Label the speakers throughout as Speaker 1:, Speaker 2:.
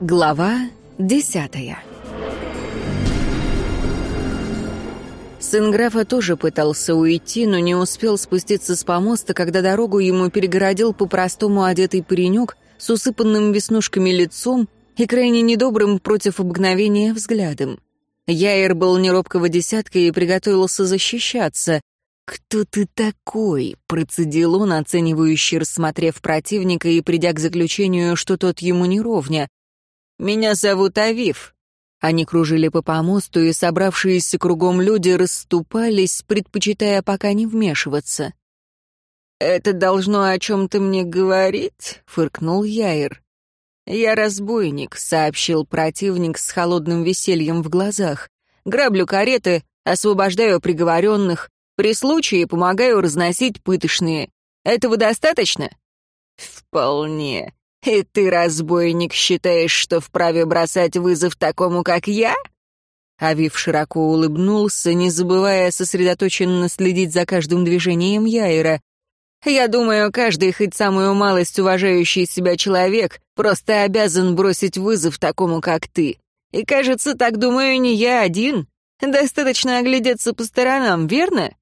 Speaker 1: Глава десятая Сын графа тоже пытался уйти, но не успел спуститься с помоста, когда дорогу ему перегородил по-простому одетый паренек с усыпанным веснушками лицом и крайне недобрым против обыкновения взглядом. Яир был неробкого десятка и приготовился защищаться. «Кто ты такой?» — процедил он, оценивающе рассмотрев противника и придя к заключению, что тот ему не ровня. «Меня зовут Авив». Они кружили по помосту, и собравшиеся кругом люди расступались, предпочитая пока не вмешиваться. «Это должно о чем-то мне говорить?» — фыркнул Яир. «Я разбойник», — сообщил противник с холодным весельем в глазах. «Граблю кареты, освобождаю приговоренных, при случае помогаю разносить пытошные. Этого достаточно?» «Вполне. И ты, разбойник, считаешь, что вправе бросать вызов такому, как я?» Авив широко улыбнулся, не забывая сосредоточенно следить за каждым движением Яира. «Я думаю, каждый, хоть самую малость уважающий себя человек, просто обязан бросить вызов такому, как ты. И, кажется, так думаю не я один. Достаточно оглядеться по сторонам, верно?»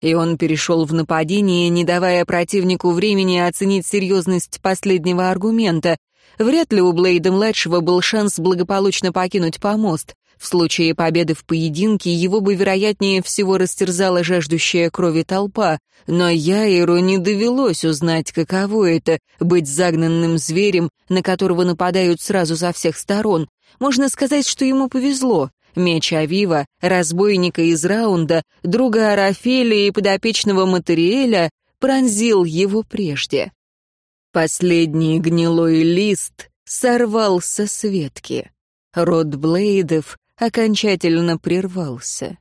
Speaker 1: И он перешел в нападение, не давая противнику времени оценить серьезность последнего аргумента. Вряд ли у Блейда-младшего был шанс благополучно покинуть помост. В случае победы в поединке его бы, вероятнее всего, растерзала жаждущая крови толпа, но Яиру не довелось узнать, каково это — быть загнанным зверем, на которого нападают сразу со всех сторон. Можно сказать, что ему повезло. Меч Авива, разбойника из раунда, друга Арафеля и подопечного Материэля пронзил его прежде. Последний гнилой лист сорвался с ветки. Род Блейдов окончательно прервался.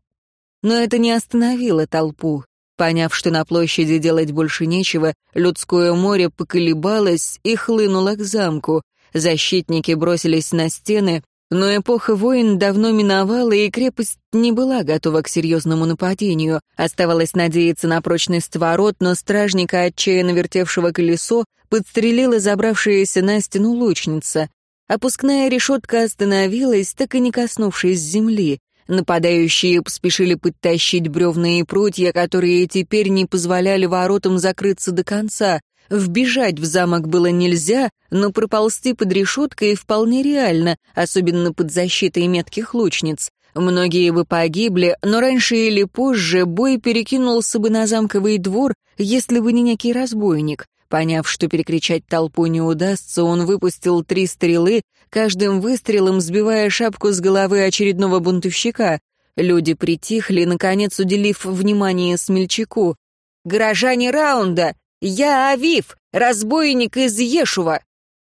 Speaker 1: Но это не остановило толпу. Поняв, что на площади делать больше нечего, людское море поколебалось и хлынуло к замку. Защитники бросились на стены, но эпоха войн давно миновала, и крепость не была готова к серьезному нападению. Оставалось надеяться на прочность ворот, но стражника, отчаянно вертевшего колесо, подстрелила забравшаяся на стену лучница. Опускная решетка остановилась, так и не коснувшись земли. Нападающие поспешили подтащить бревна и прутья, которые теперь не позволяли воротам закрыться до конца. Вбежать в замок было нельзя, но проползти под решеткой вполне реально, особенно под защитой метких лучниц. Многие бы погибли, но раньше или позже бой перекинулся бы на замковый двор, если бы не некий разбойник. Поняв, что перекричать толпу не удастся, он выпустил три стрелы, каждым выстрелом сбивая шапку с головы очередного бунтовщика. Люди притихли, наконец уделив внимание смельчаку. «Горожане раунда! Я Авив, разбойник из Ешува!»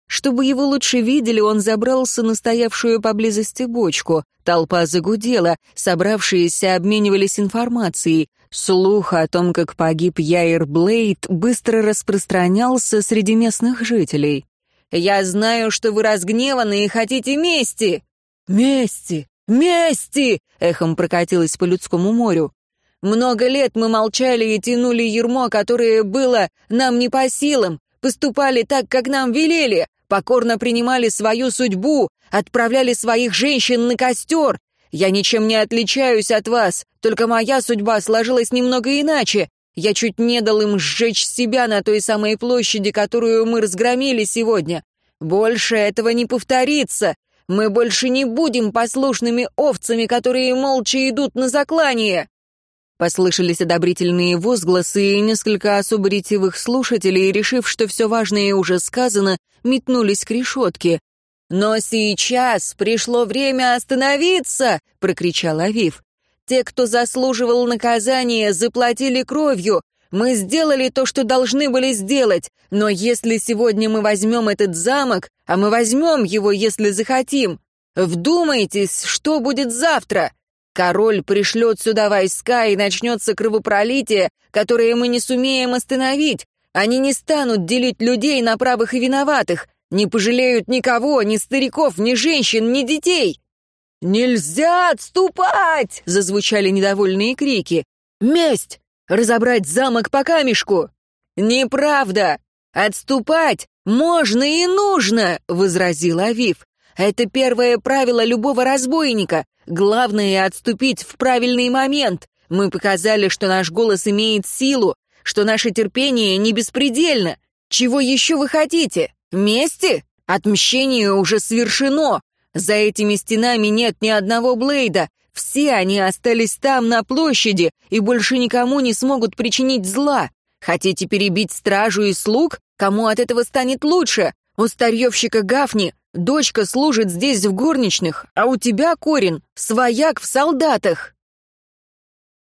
Speaker 1: Чтобы его лучше видели, он забрался на стоявшую поблизости бочку. Толпа загудела, собравшиеся обменивались информацией. Слух о том, как погиб Яир Блейд, быстро распространялся среди местных жителей. «Я знаю, что вы разгневаны и хотите мести!» «Мести! Мести!» — эхом прокатилось по людскому морю. «Много лет мы молчали и тянули ермо, которое было нам не по силам, поступали так, как нам велели, покорно принимали свою судьбу, отправляли своих женщин на костер. Я ничем не отличаюсь от вас, только моя судьба сложилась немного иначе. Я чуть не дал им сжечь себя на той самой площади, которую мы разгромили сегодня. Больше этого не повторится. Мы больше не будем послушными овцами, которые молча идут на заклание. Послышались одобрительные возгласы, и несколько особо ретивых слушателей, решив, что все важное уже сказано, метнулись к решетке. «Но сейчас пришло время остановиться!» — прокричал Авив. «Те, кто заслуживал наказания, заплатили кровью. Мы сделали то, что должны были сделать. Но если сегодня мы возьмем этот замок, а мы возьмем его, если захотим, вдумайтесь, что будет завтра!» Король пришлет сюда войска, и начнется кровопролитие, которое мы не сумеем остановить. Они не станут делить людей на правых и виноватых, не пожалеют никого, ни стариков, ни женщин, ни детей. «Нельзя отступать!» — зазвучали недовольные крики. «Месть! Разобрать замок по камешку!» «Неправда! Отступать можно и нужно!» — возразил Авив. «Это первое правило любого разбойника. Главное — отступить в правильный момент. Мы показали, что наш голос имеет силу, что наше терпение не беспредельно. Чего еще вы хотите? Мести? Отмщение уже свершено. За этими стенами нет ни одного Блейда. Все они остались там, на площади, и больше никому не смогут причинить зла. Хотите перебить стражу и слуг? Кому от этого станет лучше? У старьевщика Гафни дочка служит здесь в горничных, а у тебя, Корин, свояк в солдатах.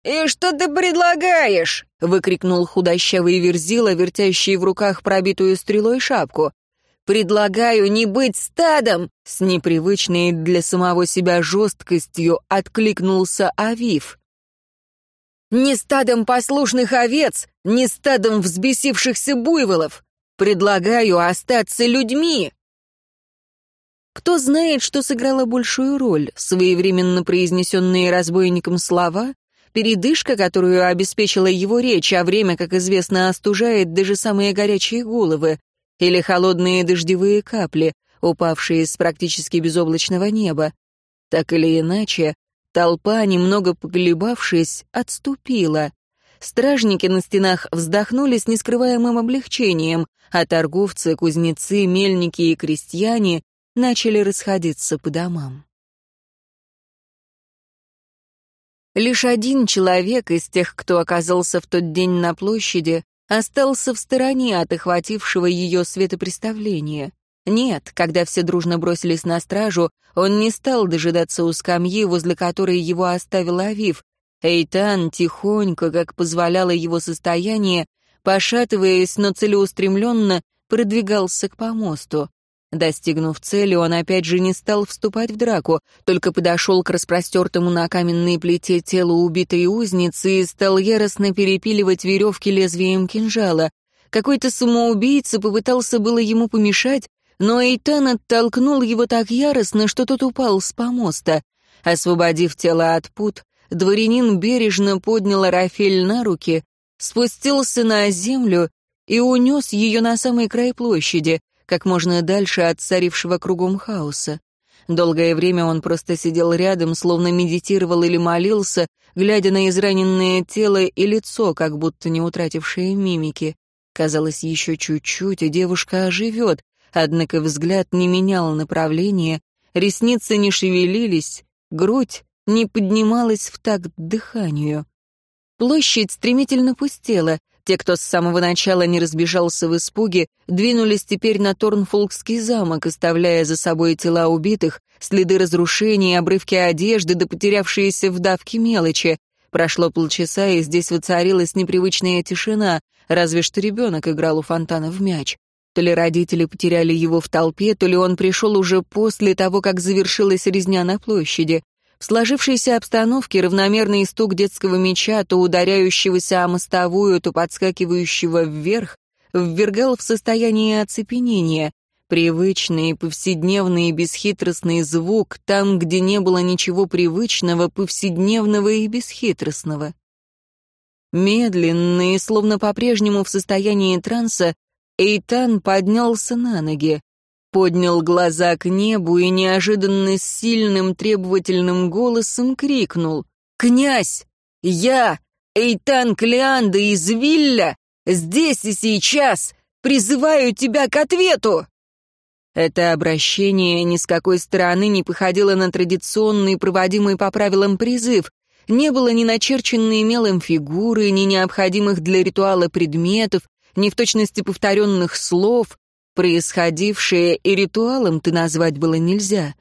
Speaker 1: «И что ты предлагаешь?» — выкрикнул худощавый верзила, вертящий в руках пробитую стрелой шапку. «Предлагаю не быть стадом!» — с непривычной для самого себя жесткостью откликнулся Авив. «Не стадом послушных овец, не стадом взбесившихся буйволов! Предлагаю остаться людьми!» Кто знает, что сыграло большую роль, своевременно произнесенные разбойником слова, передышка, которую обеспечила его речь, а время, как известно, остужает даже самые горячие головы, или холодные дождевые капли, упавшие с практически безоблачного неба. Так или иначе, толпа, немного поколебавшись, отступила. Стражники на стенах вздохнули с нескрываемым облегчением, а торговцы, кузнецы, мельники и крестьяне начали расходиться по домам. Лишь один человек из тех, кто оказался в тот день на площади, остался в стороне от охватившего ее светопреставления. Нет, когда все дружно бросились на стражу, он не стал дожидаться у скамьи, возле которой его оставил Авив. Эйтан тихонько, как позволяло его состояние, пошатываясь, но целеустремленно, продвигался к помосту. Достигнув цели, он опять же не стал вступать в драку, только подошел к распростертому на каменной плите телу убитой узницы и стал яростно перепиливать веревки лезвием кинжала. Какой-то самоубийца попытался было ему помешать, но Эйтан оттолкнул его так яростно, что тот упал с помоста. Освободив тело от пут, дворянин бережно поднял Рафель на руки, спустился на землю и унес ее на самый край площади, как можно дальше от царившего кругом хаоса. Долгое время он просто сидел рядом, словно медитировал или молился, глядя на израненное тело и лицо, как будто не утратившее мимики. Казалось, еще чуть-чуть, и девушка оживет, однако взгляд не менял направления, ресницы не шевелились, грудь не поднималась в такт дыханию. Площадь стремительно пустела, те, кто с самого начала не разбежался в испуге, двинулись теперь на Торнфолкский замок, оставляя за собой тела убитых, следы разрушений, обрывки одежды да потерявшиеся в давке мелочи. Прошло полчаса, и здесь воцарилась непривычная тишина, разве что ребенок играл у фонтана в мяч. То ли родители потеряли его в толпе, то ли он пришел уже после того, как завершилась резня на площади. В сложившейся обстановке равномерный стук детского меча, то ударяющегося о мостовую, то подскакивающего вверх, ввергал в состояние оцепенения. Привычный, повседневный и бесхитростный звук там, где не было ничего привычного, повседневного и бесхитростного. Медленно и словно по-прежнему в состоянии транса, Эйтан поднялся на ноги поднял глаза к небу и неожиданно сильным требовательным голосом крикнул «Князь! Я, Эйтан Клеанда из Вилля, здесь и сейчас призываю тебя к ответу!» Это обращение ни с какой стороны не походило на традиционный, проводимый по правилам призыв. Не было ни начерченной мелом фигуры, ни необходимых для ритуала предметов, ни в точности повторенных слов, Происходившее и ритуалом ты назвать было нельзя.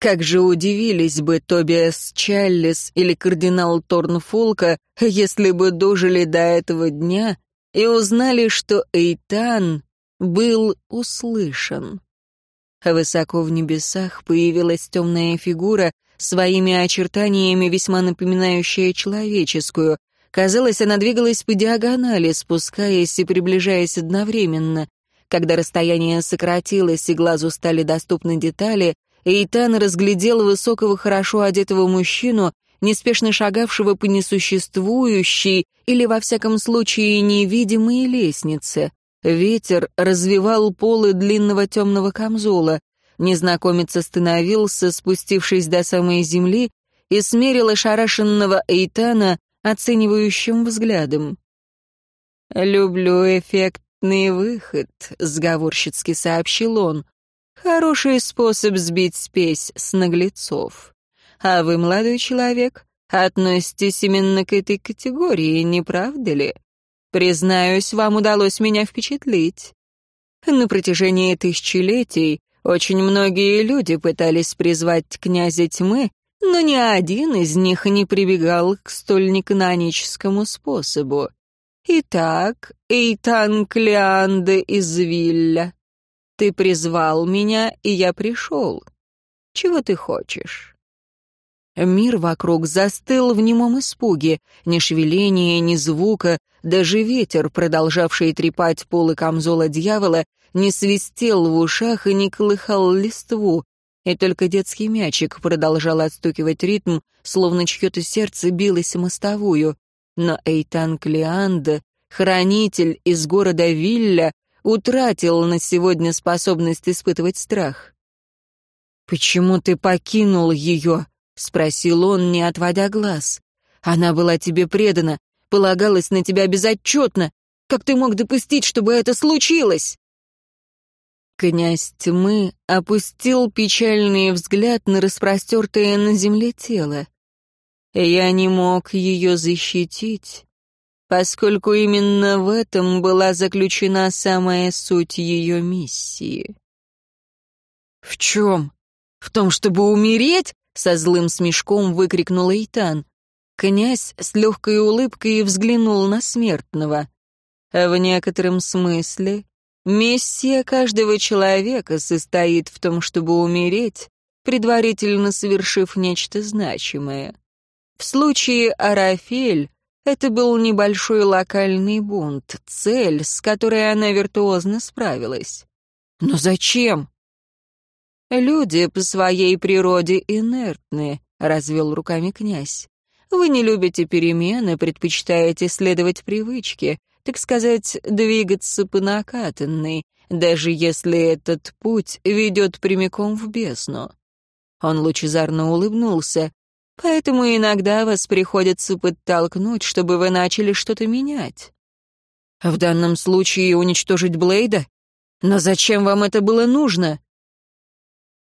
Speaker 1: Как же удивились бы Тобиас Чаллис или кардинал Торнфолка, если бы дожили до этого дня и узнали, что Эйтан был услышан. Высоко в небесах появилась темная фигура, своими очертаниями весьма напоминающая человеческую. Казалось, она двигалась по диагонали, спускаясь и приближаясь одновременно. Когда расстояние сократилось и глазу стали доступны детали, Эйтан разглядел высокого, хорошо одетого мужчину, неспешно шагавшего по несуществующей или, во всяком случае, невидимой лестнице. Ветер развивал полы длинного темного камзола. Незнакомец остановился, спустившись до самой земли, и смерил ошарашенного Эйтана оценивающим взглядом. «Люблю эффектный выход», — сговорщицки сообщил он. «Хороший способ сбить спесь с наглецов. А вы, молодой человек, относитесь именно к этой категории, не правда ли? Признаюсь, вам удалось меня впечатлить. На протяжении тысячелетий очень многие люди пытались призвать князя тьмы, но ни один из них не прибегал к столь неканоническому способу. Итак, Эйтан Клеанде из Вилля, ты призвал меня, и я пришел. Чего ты хочешь? Мир вокруг застыл в немом испуге, ни шевеления, ни звука, даже ветер, продолжавший трепать полы камзола дьявола, не свистел в ушах и не колыхал листву, и только детский мячик продолжал отстукивать ритм, словно чье-то сердце билось мостовую. Но Эйтан Клеанда, хранитель из города Вилля, утратил на сегодня способность испытывать страх. «Почему ты покинул ее?» — спросил он, не отводя глаз. «Она была тебе предана, полагалась на тебя безотчетно. Как ты мог допустить, чтобы это случилось?» Князь тьмы опустил печальный взгляд на распростертое на земле тело. Я не мог ее защитить, поскольку именно в этом была заключена самая суть ее миссии. «В чем? В том, чтобы умереть?» — со злым смешком выкрикнул Эйтан. Князь с легкой улыбкой взглянул на смертного. «В некотором смысле Миссия каждого человека состоит в том, чтобы умереть, предварительно совершив нечто значимое. В случае Арафель это был небольшой локальный бунт, цель, с которой она виртуозно справилась. Но зачем? Люди по своей природе инертны, развел руками князь. Вы не любите перемены, предпочитаете следовать привычке так сказать, двигаться по накатанной, даже если этот путь ведет прямиком в бездну. Он лучезарно улыбнулся. Поэтому иногда вас приходится подтолкнуть, чтобы вы начали что-то менять. В данном случае уничтожить Блейда? Но зачем вам это было нужно?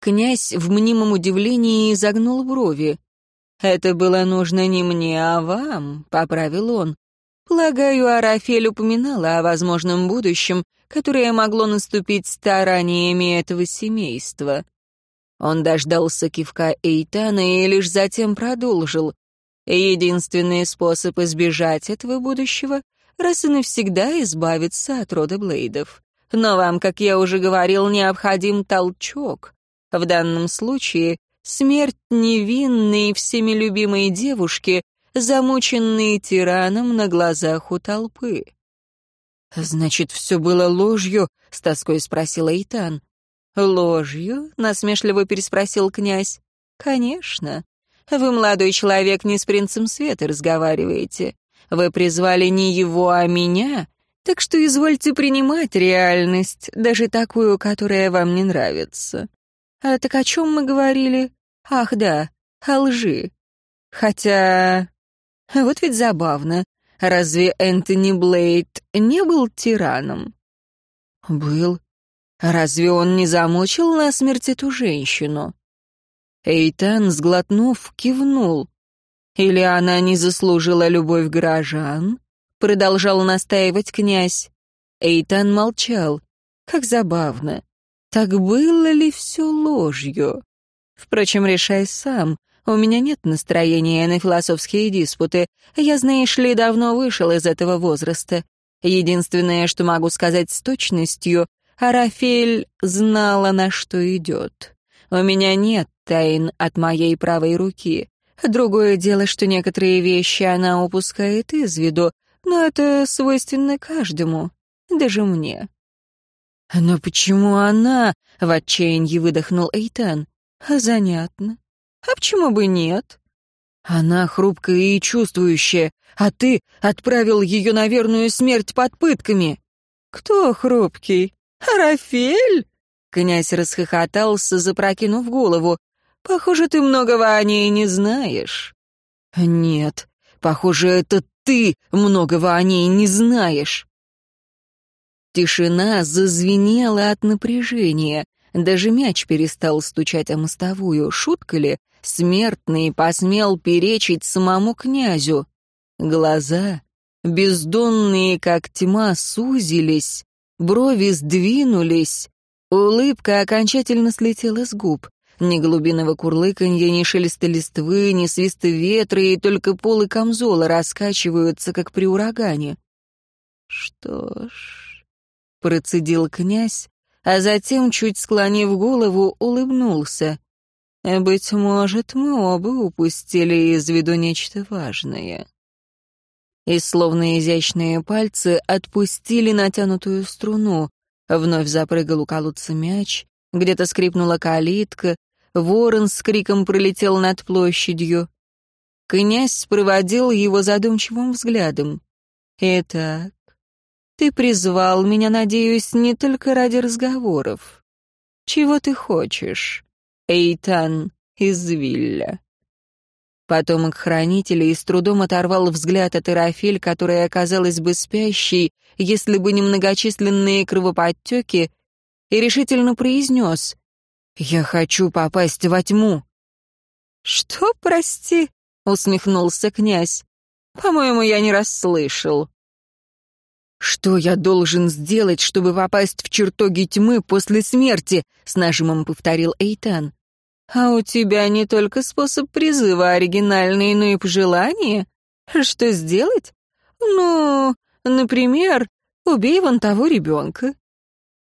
Speaker 1: Князь в мнимом удивлении изогнул брови. «Это было нужно не мне, а вам», — поправил он. Полагаю, Арафель упоминала о возможном будущем, которое могло наступить стараниями этого семейства. Он дождался кивка Эйтана и лишь затем продолжил. Единственный способ избежать этого будущего — раз и навсегда избавиться от рода Блейдов. Но вам, как я уже говорил, необходим толчок. В данном случае смерть невинной, всеми любимой девушки замученные тираном на глазах у толпы. «Значит, все было ложью?» — с тоской спросил Эйтан. «Ложью?» — насмешливо переспросил князь. «Конечно. Вы, молодой человек, не с принцем света разговариваете. Вы призвали не его, а меня, так что извольте принимать реальность, даже такую, которая вам не нравится. А так о чем мы говорили? Ах да, о лжи. Хотя вот ведь забавно. Разве Энтони Блейд не был тираном? Был. Разве он не замучил насмерть эту женщину? Эйтан, сглотнув, кивнул. Или она не заслужила любовь горожан? Продолжал настаивать князь. Эйтан молчал. Как забавно. Так было ли все ложью? Впрочем, решай сам. У меня нет настроения на философские диспуты. Я, знаешь ли, давно вышел из этого возраста. Единственное, что могу сказать с точностью, Арафель знала, на что идет. У меня нет тайн от моей правой руки. Другое дело, что некоторые вещи она упускает из виду, но это свойственно каждому, даже мне. «Но почему она?» — в отчаянии выдохнул Эйтан. «Занятно. А почему бы нет? Она хрупкая и чувствующая, а ты отправил ее на верную смерть под пытками. Кто хрупкий? Рафель? Князь расхохотался, запрокинув голову. Похоже, ты многого о ней не знаешь. Нет, похоже, это ты многого о ней не знаешь. Тишина зазвенела от напряжения. Даже мяч перестал стучать о мостовую. Шутка ли? Смертный посмел перечить самому князю. Глаза, бездонные как тьма, сузились, брови сдвинулись, улыбка окончательно слетела с губ. Ни глубинного курлыканья, ни шелеста листвы, ни свиста ветра, и только полы камзола раскачиваются, как при урагане. «Что ж...» — процедил князь, а затем, чуть склонив голову, улыбнулся. «Быть может, мы оба упустили из виду нечто важное». И словно изящные пальцы отпустили натянутую струну. Вновь запрыгал у колодца мяч, где-то скрипнула калитка, ворон с криком пролетел над площадью. Князь проводил его задумчивым взглядом. «Итак, ты призвал меня, надеюсь, не только ради разговоров. Чего ты хочешь, Эйтан из Вилля?» Потомок хранителей с трудом оторвал взгляд от Ирафель, которая оказалась бы спящей, если бы не многочисленные кровоподтеки, и решительно произнес «Я хочу попасть во тьму». «Что, прости?» — усмехнулся князь. «По-моему, я не расслышал». «Что я должен сделать, чтобы попасть в чертоги тьмы после смерти?» — с нажимом повторил Эйтан. «А у тебя не только способ призыва оригинальный, но и пожелания? Что сделать? Ну, например, убей вон того ребенка».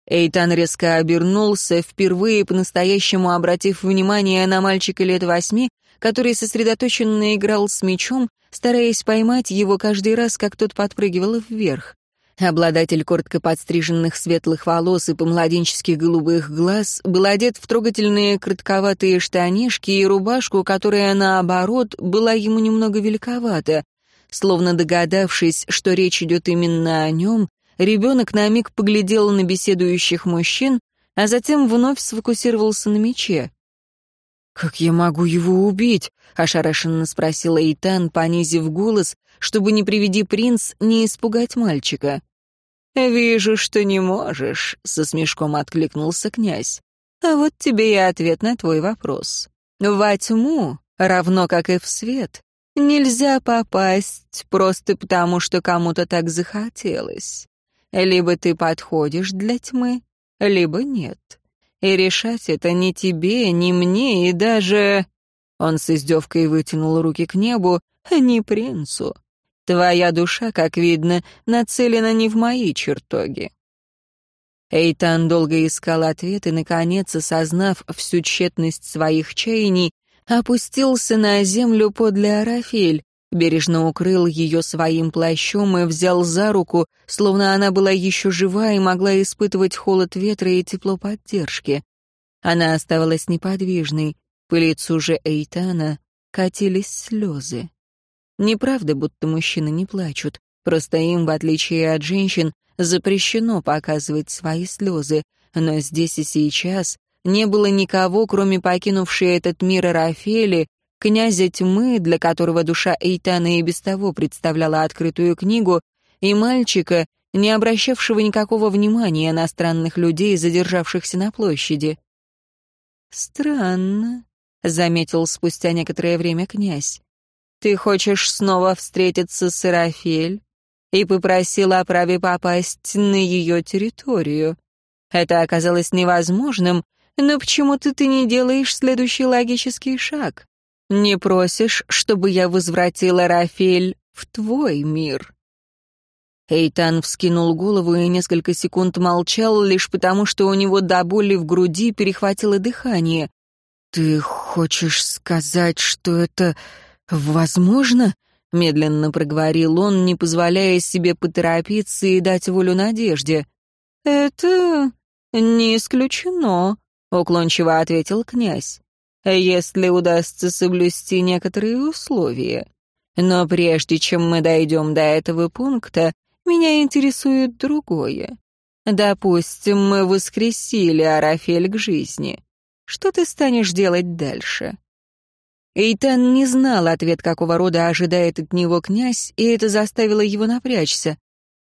Speaker 1: Эйтан резко обернулся, впервые по-настоящему обратив внимание на мальчика лет восьми, который сосредоточенно играл с мечом, стараясь поймать его каждый раз, как тот подпрыгивал вверх. Обладатель коротко подстриженных светлых волос и помладенческих голубых глаз был одет в трогательные крытковатые штанишки и рубашку, которая, наоборот, была ему немного великовата. Словно догадавшись, что речь идет именно о нем, ребенок на миг поглядел на беседующих мужчин, а затем вновь сфокусировался на мече. «Как я могу его убить?» — ошарашенно спросила Эйтан, понизив голос, чтобы, не приведи принц, не испугать мальчика. «Вижу, что не можешь», — со смешком откликнулся князь. «А вот тебе и ответ на твой вопрос. Во тьму, равно как и в свет, нельзя попасть просто потому, что кому-то так захотелось. Либо ты подходишь для тьмы, либо нет. И решать это ни тебе, ни мне, и даже...» Он с издевкой вытянул руки к небу, «ни принцу. Твоя душа, как видно, нацелена не в мои чертоги». Эйтан долго искал ответ и, наконец, осознав всю тщетность своих чаяний, опустился на землю подле Арафель, бережно укрыл ее своим плащом и взял за руку, словно она была еще жива и могла испытывать холод ветра и тепло поддержки. Она оставалась неподвижной, по лицу же Эйтана катились слезы. Неправда, будто мужчины не плачут. Просто им, в отличие от женщин, запрещено показывать свои слезы. Но здесь и сейчас не было никого, кроме покинувшей этот мир Рафели, князя тьмы, для которого душа Эйтана и без того представляла открытую книгу, и мальчика, не обращавшего никакого внимания на странных людей, задержавшихся на площади. «Странно», — заметил спустя некоторое время князь. Ты хочешь снова встретиться с Серафель и попросила о праве попасть на ее территорию. Это оказалось невозможным, но почему-то ты не делаешь следующий логический шаг. Не просишь, чтобы я возвратила Рафель в твой мир. Эйтан вскинул голову и несколько секунд молчал, лишь потому, что у него до боли в груди перехватило дыхание. «Ты хочешь сказать, что это «Возможно?» — медленно проговорил он, не позволяя себе поторопиться и дать волю надежде. «Это не исключено», — уклончиво ответил князь. если удастся соблюсти некоторые условия. Но прежде чем мы дойдем до этого пункта, меня интересует другое. Допустим, мы воскресили Арафель к жизни. Что ты станешь делать дальше?» Эйтан не знал ответ, какого рода ожидает от него князь, и это заставило его напрячься.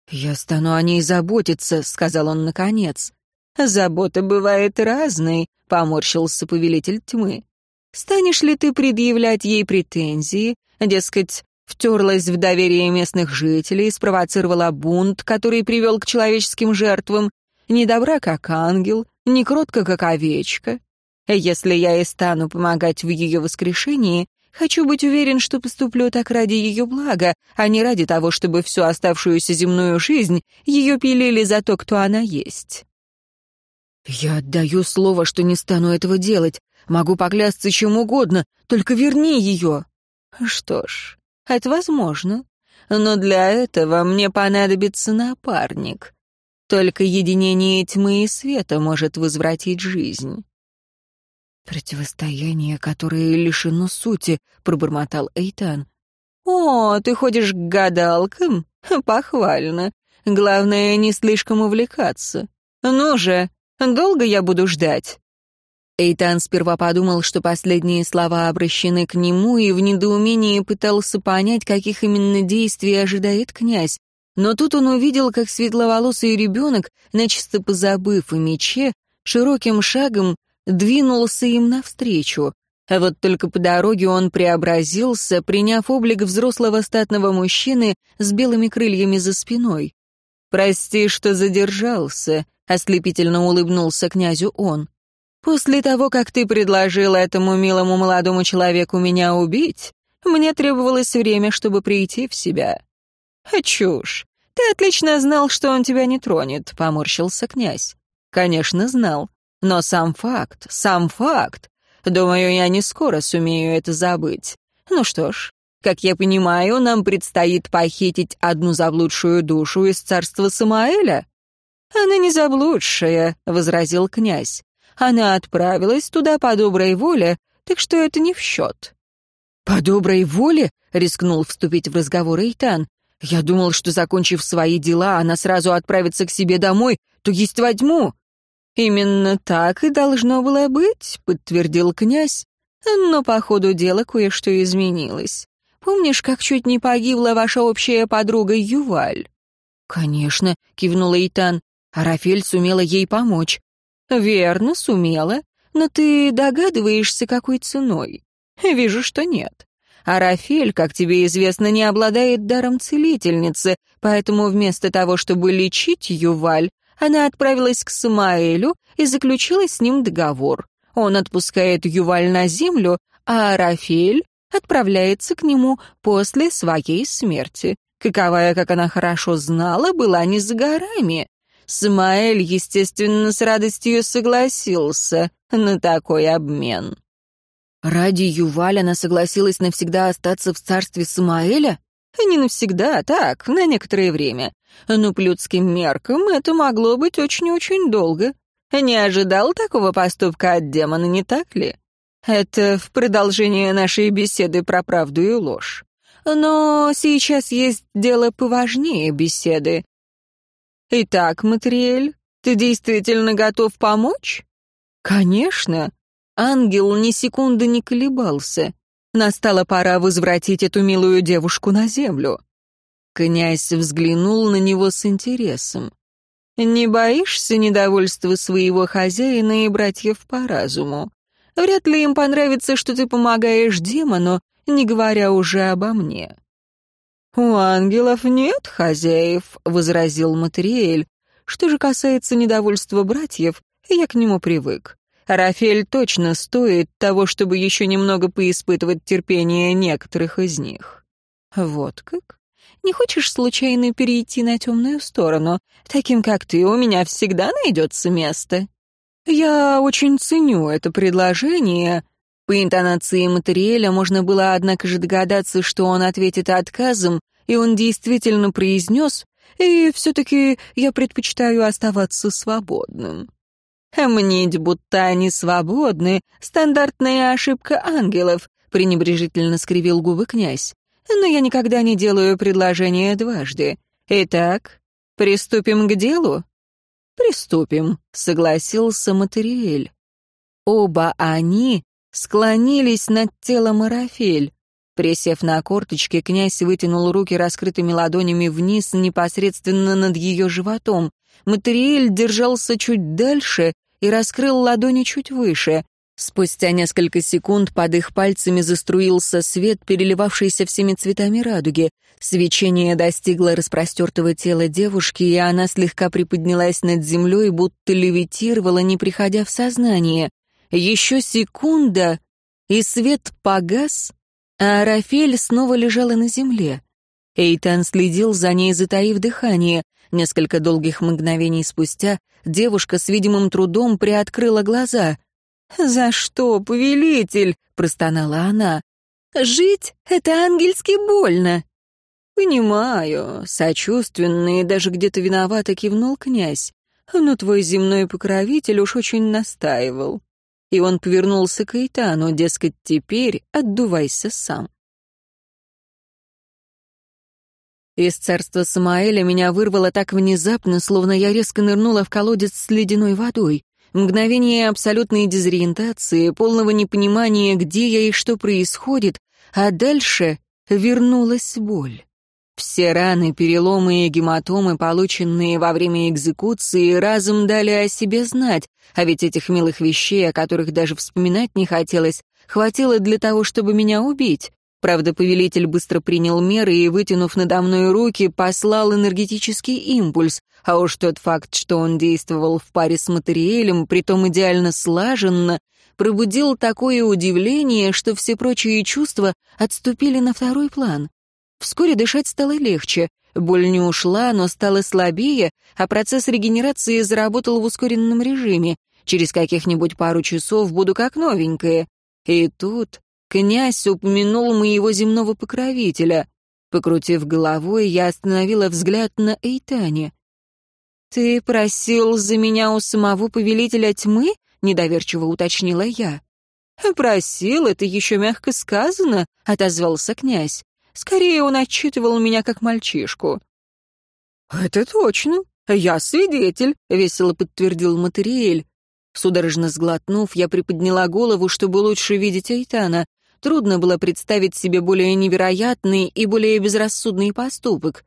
Speaker 1: «Я стану о ней заботиться», — сказал он наконец. «Забота бывает разной», — поморщился повелитель тьмы. «Станешь ли ты предъявлять ей претензии, дескать, втерлась в доверие местных жителей, спровоцировала бунт, который привел к человеческим жертвам, не добра, как ангел, не кротко, как овечка. Если я и стану помогать в ее воскрешении, хочу быть уверен, что поступлю так ради ее блага, а не ради того, чтобы всю оставшуюся земную жизнь ее пилили за то, кто она есть. «Я отдаю слово, что не стану этого делать. Могу поклясться чем угодно, только верни ее». «Что ж, это возможно. Но для этого мне понадобится напарник. Только единение тьмы и света может возвратить жизнь. «Противостояние, которое лишено сути», — пробормотал Эйтан. «О, ты ходишь к гадалкам? Похвально. Главное, не слишком увлекаться. Ну же, долго я буду ждать?» Эйтан сперва подумал, что последние слова обращены к нему, и в недоумении пытался понять, каких именно действий ожидает князь. Но тут он увидел, как светловолосый ребенок, начисто позабыв о мече, широким шагом двинулся им навстречу. А вот только по дороге он преобразился, приняв облик взрослого статного мужчины с белыми крыльями за спиной. «Прости, что задержался», — ослепительно улыбнулся князю он. После того, как ты предложил этому милому молодому человеку меня убить, мне требовалось время, чтобы прийти в себя. Чушь. Ты отлично знал, что он тебя не тронет, поморщился князь. Конечно, знал. Но сам факт, сам факт. Думаю, я не скоро сумею это забыть. Ну что ж, как я понимаю, нам предстоит похитить одну заблудшую душу из царства Самаэля. Она не заблудшая, возразил князь. Она отправилась туда по доброй воле, так что это не в счет». «По доброй воле?» — рискнул вступить в разговор Эйтан. «Я думал, что, закончив свои дела, она сразу отправится к себе домой, то есть во тьму». «Именно так и должно было быть», — подтвердил князь. «Но по ходу дела кое-что изменилось. Помнишь, как чуть не погибла ваша общая подруга Юваль?» «Конечно», — кивнул Эйтан. «А Рафель сумела ей помочь. «Верно, сумела. Но ты догадываешься, какой ценой?» «Вижу, что нет. А Рафель, как тебе известно, не обладает даром целительницы, поэтому вместо того, чтобы лечить Юваль, она отправилась к Самаэлю и заключила с ним договор. Он отпускает Юваль на землю, а Рафель отправляется к нему после своей смерти. Каковая, как она хорошо знала, была не за горами. Самаэль, естественно, с радостью согласился на такой обмен. Ради Юваль она согласилась навсегда остаться в царстве Самаэля? Не навсегда, так, на некоторое время. Но по людским меркам это могло быть очень-очень долго. Не ожидал такого поступка от демона, не так ли? Это в продолжение нашей беседы про правду и ложь. Но сейчас есть дело поважнее беседы. «Итак, Матриэль, ты действительно готов помочь?» «Конечно». Ангел ни секунды не колебался. Настала пора возвратить эту милую девушку на землю. Князь взглянул на него с интересом. «Не боишься недовольства своего хозяина и братьев по разуму? Вряд ли им понравится, что ты помогаешь демону, не говоря уже обо мне». «У ангелов нет хозяев», — возразил Матриэль. «Что же касается недовольства братьев, я к нему привык. Рафель точно стоит того, чтобы еще немного поиспытывать терпение некоторых из них». «Вот как? Не хочешь случайно перейти на темную сторону? Таким, как ты, у меня всегда найдется место». «Я очень ценю это предложение», по интонации Материэля можно было, однако же, догадаться, что он ответит отказом, и он действительно произнес «И все-таки я предпочитаю оставаться свободным». Мнить, будто они свободны, стандартная ошибка ангелов, пренебрежительно скривил губы князь. Но я никогда не делаю предложение дважды. Итак, приступим к делу? Приступим, согласился Материэль. Оба они склонились над телом Арафель. Присев на корточки, князь вытянул руки раскрытыми ладонями вниз непосредственно над ее животом. Материэль держался чуть дальше и раскрыл ладони чуть выше. Спустя несколько секунд под их пальцами заструился свет, переливавшийся всеми цветами радуги. Свечение достигло распростертого тела девушки, и она слегка приподнялась над землей, будто левитировала, не приходя в сознание. Еще секунда, и свет погас, а Арафель снова лежала на земле. Эйтан следил за ней, затаив дыхание. Несколько долгих мгновений спустя девушка с видимым трудом приоткрыла глаза. «За что, повелитель?» — простонала она. «Жить — это ангельски больно». «Понимаю», — сочувственно и даже где-то виновато кивнул князь. «Но твой земной покровитель уж очень настаивал» и он повернулся к Эйтану, дескать, теперь отдувайся сам. Из царства Самаэля меня вырвало так внезапно, словно я резко нырнула в колодец с ледяной водой. Мгновение абсолютной дезориентации, полного непонимания, где я и что происходит, а дальше вернулась боль. Все раны, переломы и гематомы, полученные во время экзекуции, разом дали о себе знать, а ведь этих милых вещей, о которых даже вспоминать не хотелось, хватило для того, чтобы меня убить. Правда, повелитель быстро принял меры и, вытянув надо мной руки, послал энергетический импульс, а уж тот факт, что он действовал в паре с материалем, притом идеально слаженно, пробудил такое удивление, что все прочие чувства отступили на второй план. Вскоре дышать стало легче, боль не ушла, но стала слабее, а процесс регенерации заработал в ускоренном режиме. Через каких-нибудь пару часов буду как новенькая. И тут князь упомянул моего земного покровителя. Покрутив головой, я остановила взгляд на Эйтане. «Ты просил за меня у самого повелителя тьмы?» — недоверчиво уточнила я. «Просил, это еще мягко сказано», — отозвался князь. Скорее, он отчитывал меня как мальчишку. «Это точно. Я свидетель», — весело подтвердил Материэль. Судорожно сглотнув, я приподняла голову, чтобы лучше видеть Айтана. Трудно было представить себе более невероятный и более безрассудный поступок.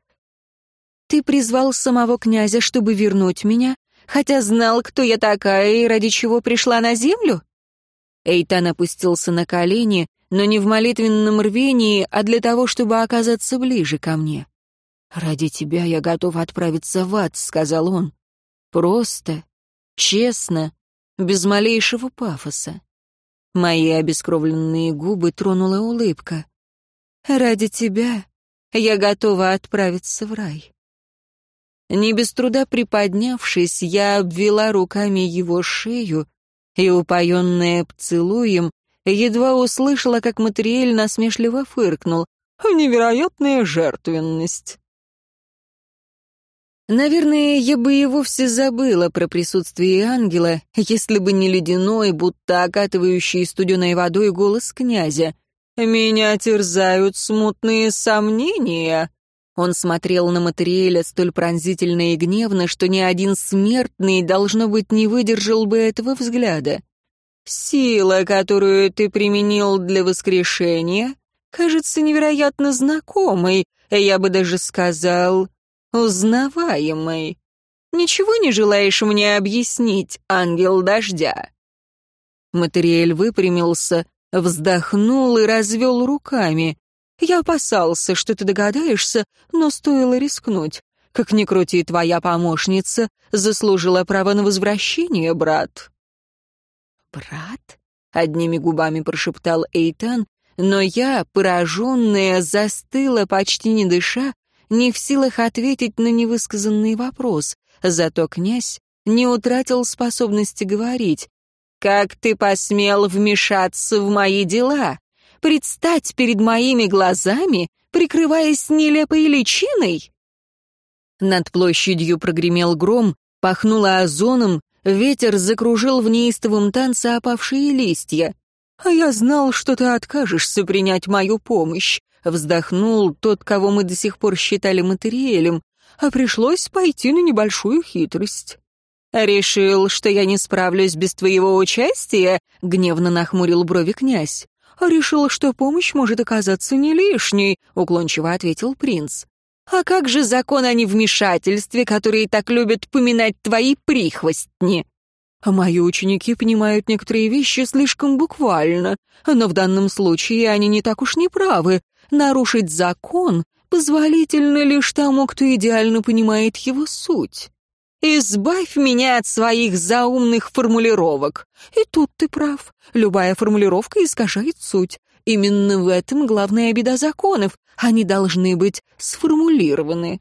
Speaker 1: «Ты призвал самого князя, чтобы вернуть меня, хотя знал, кто я такая и ради чего пришла на землю?» Эйтан опустился на колени, но не в молитвенном рвении, а для того, чтобы оказаться ближе ко мне. «Ради тебя я готов отправиться в ад», — сказал он. «Просто, честно, без малейшего пафоса». Мои обескровленные губы тронула улыбка. «Ради тебя я готова отправиться в рай». Не без труда приподнявшись, я обвела руками его шею и, упоенная поцелуем, едва услышала, как Материэль насмешливо фыркнул. «Невероятная жертвенность!» Наверное, я бы и вовсе забыла про присутствие ангела, если бы не ледяной, будто окатывающий студеной водой голос князя. «Меня терзают смутные сомнения». Он смотрел на Материэля столь пронзительно и гневно, что ни один смертный, должно быть, не выдержал бы этого взгляда. Сила, которую ты применил для воскрешения, кажется невероятно знакомой, я бы даже сказал, узнаваемой. Ничего не желаешь мне объяснить, ангел дождя?» Материэль выпрямился, вздохнул и развел руками. «Я опасался, что ты догадаешься, но стоило рискнуть. Как ни крути, твоя помощница заслужила право на возвращение, брат». «Брат?» — одними губами прошептал Эйтан, но я, пораженная, застыла, почти не дыша, не в силах ответить на невысказанный вопрос. Зато князь не утратил способности говорить. «Как ты посмел вмешаться в мои дела? Предстать перед моими глазами, прикрываясь нелепой личиной?» Над площадью прогремел гром, пахнуло озоном, Ветер закружил в неистовом танце опавшие листья. «А я знал, что ты откажешься принять мою помощь», — вздохнул тот, кого мы до сих пор считали материэлем, а пришлось пойти на небольшую хитрость. «Решил, что я не справлюсь без твоего участия?» — гневно нахмурил брови князь. «А решил, что помощь может оказаться не лишней», — уклончиво ответил принц. «А как же закон о невмешательстве, который так любят поминать твои прихвостни?» А мои ученики понимают некоторые вещи слишком буквально, но в данном случае они не так уж не правы. Нарушить закон позволительно лишь тому, кто идеально понимает его суть. «Избавь меня от своих заумных формулировок». И тут ты прав. Любая формулировка искажает суть. Именно в этом главная беда законов. Они должны быть сформулированы.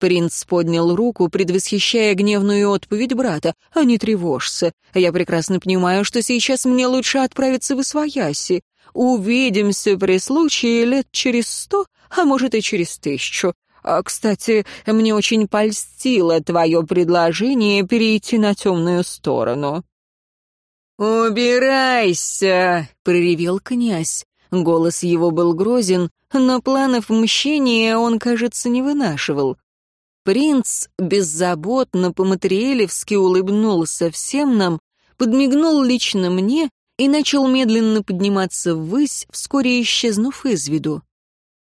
Speaker 1: Принц поднял руку, предвосхищая гневную отповедь брата. «А не тревожься. Я прекрасно понимаю, что сейчас мне лучше отправиться в Исвояси. Увидимся при случае лет через сто, а может и через тысячу. А, кстати, мне очень польстило твое предложение перейти на темную сторону». «Убирайся!» — проревел князь. Голос его был грозен, но планов мщения он, кажется, не вынашивал. Принц беззаботно по-материэлевски улыбнулся всем нам, подмигнул лично мне и начал медленно подниматься ввысь, вскоре исчезнув из виду.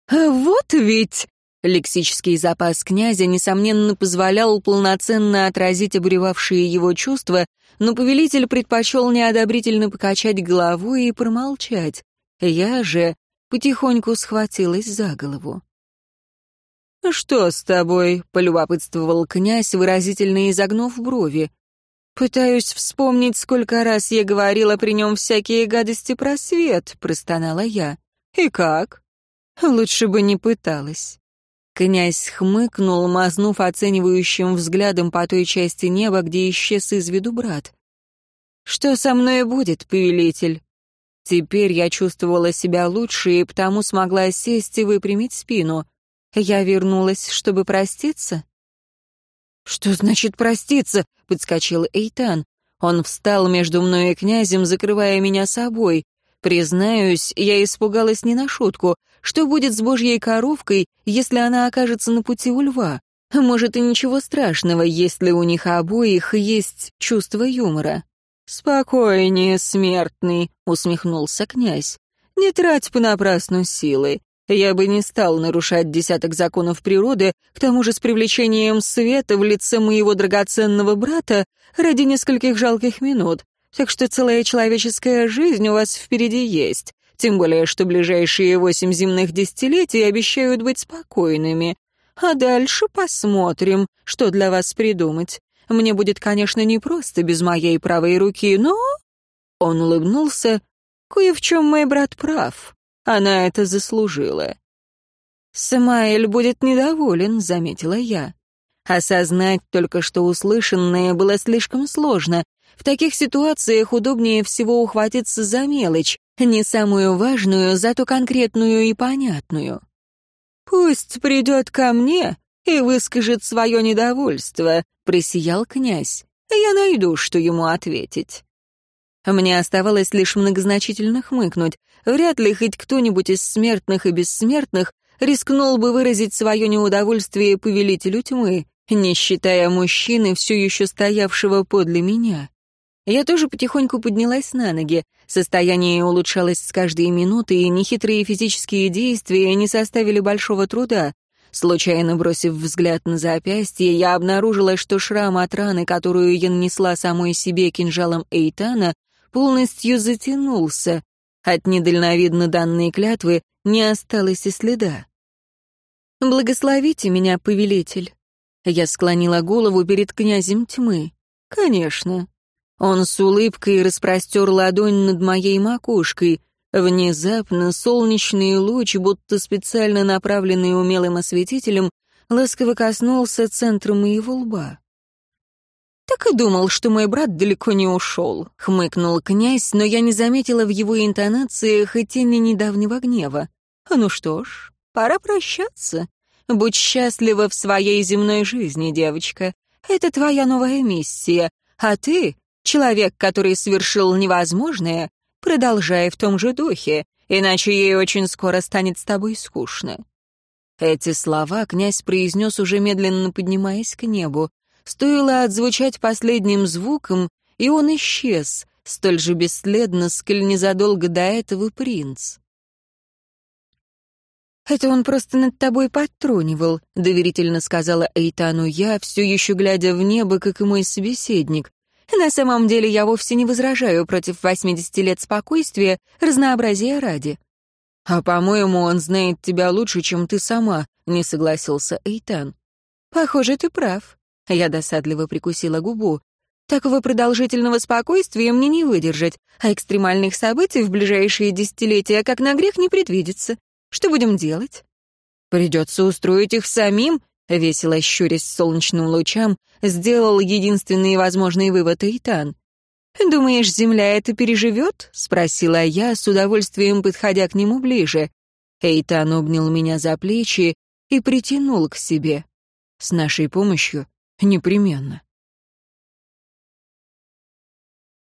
Speaker 1: «А вот ведь!» Лексический запас князя, несомненно, позволял полноценно отразить обуревавшие его чувства, но повелитель предпочел неодобрительно покачать головой и промолчать. Я же потихоньку схватилась за голову. «Что с тобой?» — полюбопытствовал князь, выразительно изогнув брови. «Пытаюсь вспомнить, сколько раз я говорила при нем всякие гадости про свет», — простонала я. «И как?» «Лучше бы не пыталась». Князь хмыкнул, мазнув оценивающим взглядом по той части неба, где исчез из виду брат. «Что со мной будет, повелитель?» Теперь я чувствовала себя лучше и потому смогла сесть и выпрямить спину. Я вернулась, чтобы проститься? «Что значит проститься?» — подскочил Эйтан. Он встал между мной и князем, закрывая меня собой. Признаюсь, я испугалась не на шутку. Что будет с божьей коровкой, если она окажется на пути у льва? Может, и ничего страшного, если у них обоих есть чувство юмора. «Спокойнее, смертный», — усмехнулся князь. «Не трать понапрасну силы. Я бы не стал нарушать десяток законов природы, к тому же с привлечением света в лице моего драгоценного брата ради нескольких жалких минут. Так что целая человеческая жизнь у вас впереди есть. Тем более, что ближайшие восемь земных десятилетий обещают быть спокойными. А дальше посмотрим, что для вас придумать. Мне будет, конечно, непросто без моей правой руки, но...» Он улыбнулся. «Кое в чем мой брат прав. Она это заслужила». «Самаэль будет недоволен», — заметила я. Осознать только что услышанное было слишком сложно. В таких ситуациях удобнее всего ухватиться за мелочь, не самую важную, зато конкретную и понятную. «Пусть придет ко мне и выскажет свое недовольство», — присиял князь. «Я найду, что ему ответить». Мне оставалось лишь многозначительно хмыкнуть. Вряд ли хоть кто-нибудь из смертных и бессмертных рискнул бы выразить свое неудовольствие повелителю тьмы, не считая мужчины, все еще стоявшего подле меня. Я тоже потихоньку поднялась на ноги. Состояние улучшалось с каждой минутой, и нехитрые физические действия не составили большого труда. Случайно бросив взгляд на запястье, я обнаружила, что шрам от раны, которую я нанесла самой себе кинжалом Эйтана, полностью затянулся. От недальновидно данной клятвы не осталось и следа. «Благословите меня, повелитель». Я склонила голову перед князем тьмы. «Конечно». Он с улыбкой распростер ладонь над моей макушкой. Внезапно солнечный луч, будто специально направленный умелым осветителем, ласково коснулся центра моего лба. «Так и думал, что мой брат далеко не ушел», — хмыкнул князь, но я не заметила в его интонациях и тени недавнего гнева. «Ну что ж, пора прощаться. Будь счастлива в своей земной жизни, девочка. Это твоя новая миссия. А ты, человек, который совершил невозможное, продолжай в том же духе, иначе ей очень скоро станет с тобой скучно». Эти слова князь произнес уже медленно поднимаясь к небу. Стоило отзвучать последним звуком, и он исчез, столь же бесследно, сколь незадолго до этого принц. «Это он просто над тобой подтрунивал», — доверительно сказала Эйтану я, все еще глядя в небо, как и мой собеседник. «На самом деле я вовсе не возражаю против 80 лет спокойствия, разнообразия ради». «А, по-моему, он знает тебя лучше, чем ты сама», — не согласился Эйтан. «Похоже, ты прав». Я досадливо прикусила губу. Такого продолжительного спокойствия мне не выдержать, а экстремальных событий в ближайшие десятилетия как на грех не предвидится. Что будем делать? Придется устроить их самим, весело щурясь солнечным лучам, сделал единственный возможный вывод Эйтан. «Думаешь, Земля это переживет?» — спросила я, с удовольствием подходя к нему ближе. Эйтан обнял меня за плечи и притянул к себе. «С нашей помощью непременно».